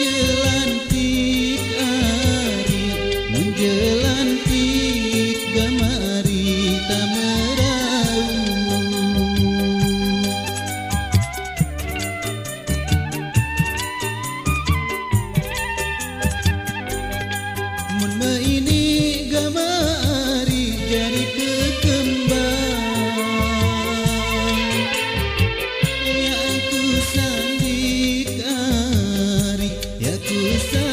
you. Isa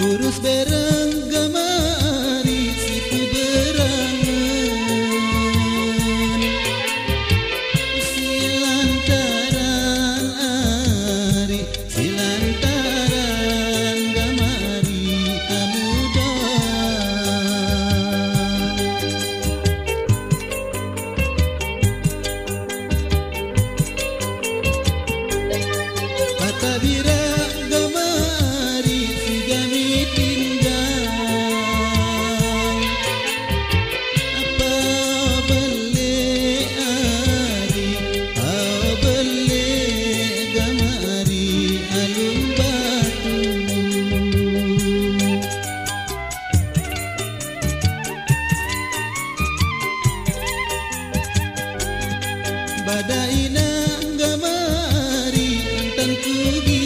Urus bereng gamari situ berangan. Silantaran ari Silantaran gamari kamu Kata need